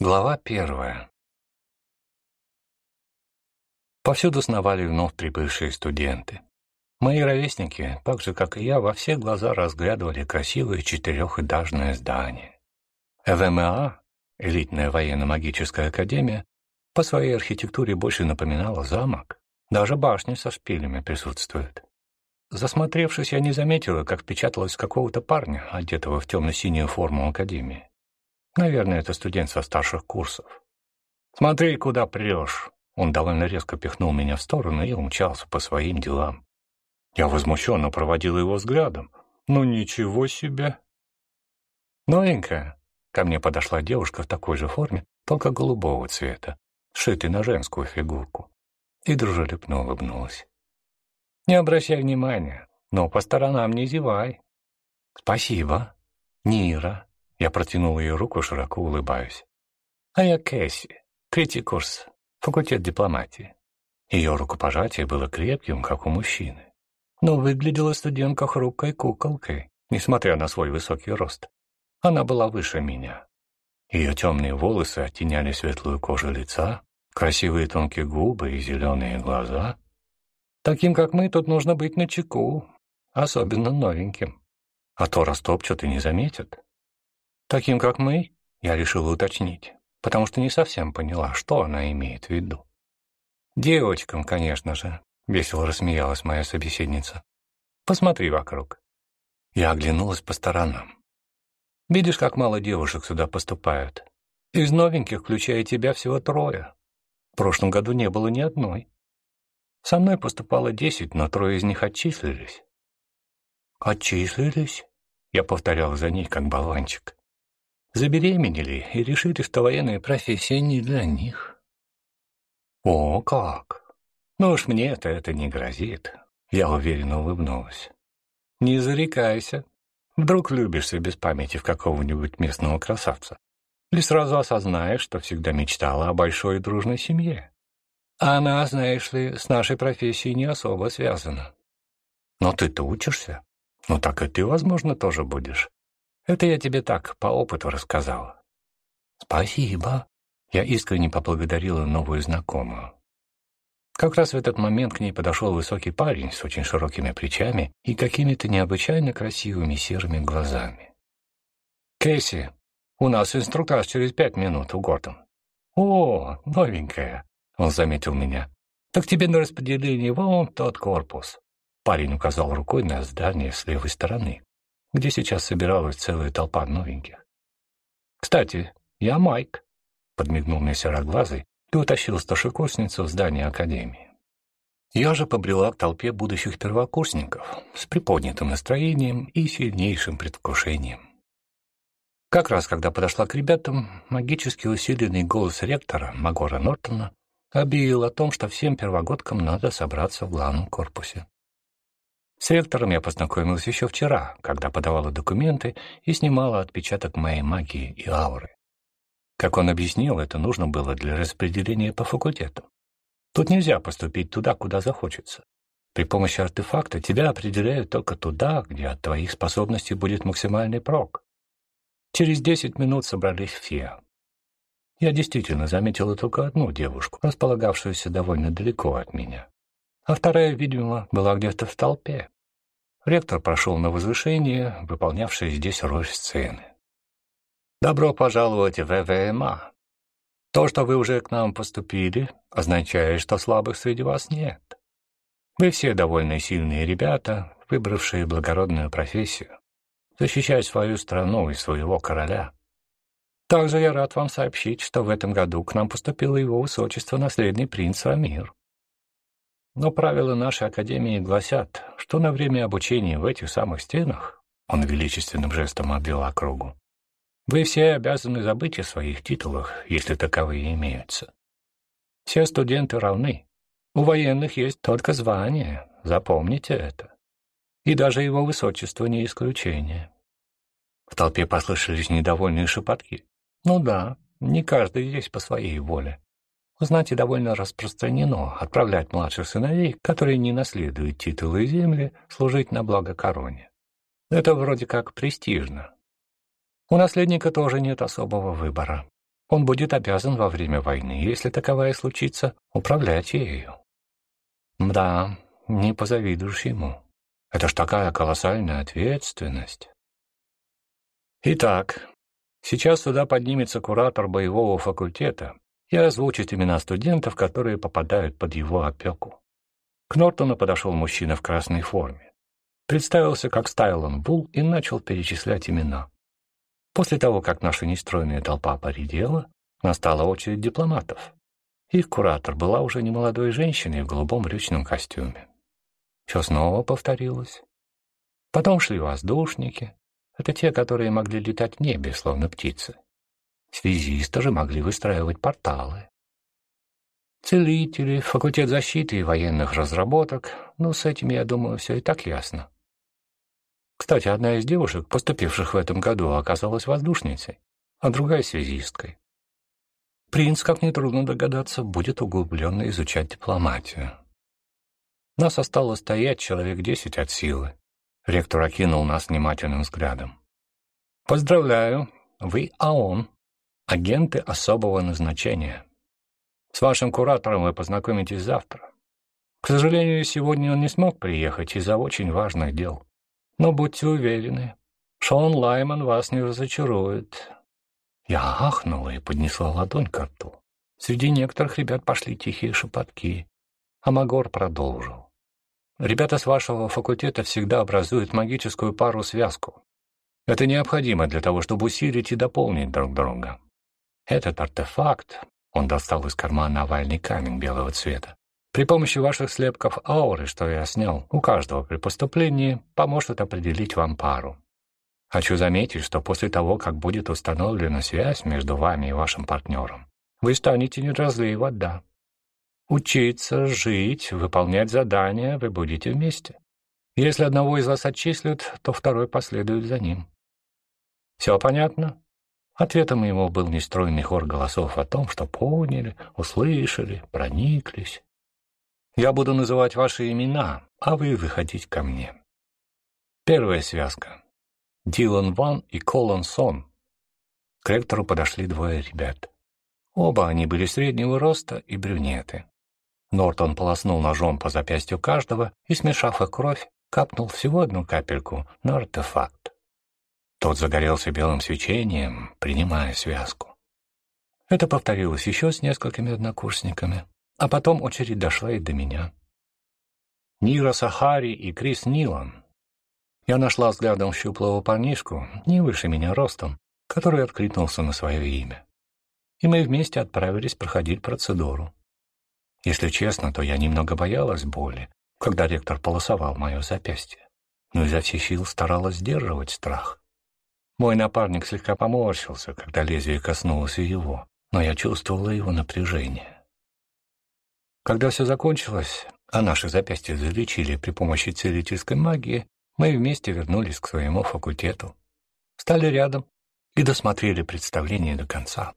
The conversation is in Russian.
Глава первая. Повсюду сновали вновь прибывшие студенты. Мои ровесники, так же, как и я, во все глаза разглядывали красивое четырехэтажное здание. ЭВМА, элитная военно-магическая академия, по своей архитектуре больше напоминала замок. Даже башни со шпилями присутствуют. Засмотревшись, я не заметила, как печаталось какого-то парня, одетого в темно-синюю форму академии. Наверное, это студент со старших курсов. «Смотри, куда прешь!» Он довольно резко пихнул меня в сторону и умчался по своим делам. Я возмущенно проводил его взглядом. «Ну ничего себе!» «Новенькая!» Ко мне подошла девушка в такой же форме, только голубого цвета, сшитой на женскую фигурку, и дружелюбно улыбнулась. «Не обращай внимания, но по сторонам не зевай». «Спасибо. Нира, я протянул ее руку, широко улыбаюсь. А я Кэсси, третий курс, факультет дипломатии. Ее рукопожатие было крепким, как у мужчины. Но выглядела студентка хрупкой куколкой, несмотря на свой высокий рост. Она была выше меня. Ее темные волосы оттеняли светлую кожу лица, красивые тонкие губы и зеленые глаза. Таким, как мы, тут нужно быть начеку, особенно новеньким. А то растопчут и не заметят. Таким, как мы, я решила уточнить, потому что не совсем поняла, что она имеет в виду. Девочкам, конечно же, весело рассмеялась моя собеседница. Посмотри вокруг. Я оглянулась по сторонам. Видишь, как мало девушек сюда поступают. Из новеньких, включая тебя, всего трое. В прошлом году не было ни одной. Со мной поступало десять, но трое из них отчислились. Отчислились? Я повторял за ней, как болванчик забеременели и решили, что военная профессия не для них. О, как! Ну уж мне-то это не грозит. Я уверенно улыбнулась. Не зарекайся. Вдруг влюбишься без памяти в какого-нибудь местного красавца. Или сразу осознаешь, что всегда мечтала о большой и дружной семье. А она, знаешь ли, с нашей профессией не особо связана. Но ты-то учишься. Ну так и ты, возможно, тоже будешь. Это я тебе так, по опыту рассказал. Спасибо. Я искренне поблагодарила новую знакомую. Как раз в этот момент к ней подошел высокий парень с очень широкими плечами и какими-то необычайно красивыми серыми глазами. «Кэсси, у нас инструктаж через пять минут у Гордон». «О, новенькая!» — он заметил меня. «Так тебе на распределение вон тот корпус». Парень указал рукой на здание с левой стороны где сейчас собиралась целая толпа новеньких. «Кстати, я Майк», — подмигнул мне сероглазый и утащил старшекурсницу в здание Академии. Я же побрела к толпе будущих первокурсников с приподнятым настроением и сильнейшим предвкушением. Как раз когда подошла к ребятам, магически усиленный голос ректора Магора Нортона объявил о том, что всем первогодкам надо собраться в главном корпусе. С ректором я познакомился еще вчера, когда подавала документы и снимала отпечаток моей магии и ауры. Как он объяснил, это нужно было для распределения по факультету. Тут нельзя поступить туда, куда захочется. При помощи артефакта тебя определяют только туда, где от твоих способностей будет максимальный прок. Через десять минут собрались все. Я действительно заметила только одну девушку, располагавшуюся довольно далеко от меня а вторая, видимо, была где-то в толпе. Ректор прошел на возвышение, выполнявшее здесь роль сцены. «Добро пожаловать в ВВМА. То, что вы уже к нам поступили, означает, что слабых среди вас нет. Вы все довольно сильные ребята, выбравшие благородную профессию, защищать свою страну и своего короля. Также я рад вам сообщить, что в этом году к нам поступило его высочество наследный принц Рамир. Но правила нашей академии гласят, что на время обучения в этих самых стенах, он величественным жестом обвел округу, вы все обязаны забыть о своих титулах, если таковые имеются. Все студенты равны. У военных есть только звание, запомните это. И даже его высочество не исключение. В толпе послышались недовольные шепотки. Ну да, не каждый здесь по своей воле. Знаете, довольно распространено отправлять младших сыновей, которые не наследуют титулы и земли, служить на благо короне. Это вроде как престижно. У наследника тоже нет особого выбора. он будет обязан во время войны, если таковая случится, управлять ею. Да, не позавидуешь ему. Это ж такая колоссальная ответственность. Итак, сейчас сюда поднимется куратор боевого факультета и озвучит имена студентов, которые попадают под его опеку. К Нортону подошел мужчина в красной форме. Представился как Стайлон Бул и начал перечислять имена. После того, как наша нестройная толпа поредела, настала очередь дипломатов. Их куратор была уже немолодой женщиной в голубом брючном костюме. Все снова повторилось. Потом шли воздушники. Это те, которые могли летать в небе, словно птицы. Связисты же могли выстраивать порталы. Целители, факультет защиты и военных разработок. Ну, с этими, я думаю, все и так ясно. Кстати, одна из девушек, поступивших в этом году, оказалась воздушницей, а другая — связисткой. Принц, как нетрудно догадаться, будет углубленно изучать дипломатию. Нас осталось стоять человек десять от силы. Ректор окинул нас внимательным взглядом. «Поздравляю, вы АОН, агенты особого назначения. С вашим куратором вы познакомитесь завтра. К сожалению, сегодня он не смог приехать из-за очень важных дел. Но будьте уверены, Шон Лайман вас не разочарует. Я ахнула и поднесла ладонь к рту. Среди некоторых ребят пошли тихие шепотки. А Магор продолжил. Ребята с вашего факультета всегда образуют магическую пару-связку. Это необходимо для того, чтобы усилить и дополнить друг друга. Этот артефакт, он достал из кармана овальный камень белого цвета, при помощи ваших слепков ауры, что я снял, у каждого при поступлении поможет определить вам пару. Хочу заметить, что после того, как будет установлена связь между вами и вашим партнером, вы станете не разлей вода. Учиться, жить, выполнять задания вы будете вместе. Если одного из вас отчислят, то второй последует за ним. Все понятно? Ответом ему был нестройный хор голосов о том, что поняли, услышали, прониклись. Я буду называть ваши имена, а вы выходить ко мне. Первая связка. Дилан Ван и Колон Сон. К ректору подошли двое ребят. Оба они были среднего роста и брюнеты. Нортон полоснул ножом по запястью каждого и, смешав их кровь, капнул всего одну капельку на артефакт. Тот загорелся белым свечением, принимая связку. Это повторилось еще с несколькими однокурсниками. А потом очередь дошла и до меня. Нира Сахари и Крис Нилан. Я нашла взглядом щуплого парнишку, не выше меня ростом, который откликнулся на свое имя. И мы вместе отправились проходить процедуру. Если честно, то я немного боялась боли, когда ректор полосовал мое запястье, но изо всех сил старалась сдерживать страх. Мой напарник слегка поморщился, когда лезвие коснулось его, но я чувствовала его напряжение. Когда все закончилось, а наши запястья залечили при помощи целительской магии, мы вместе вернулись к своему факультету, стали рядом и досмотрели представление до конца.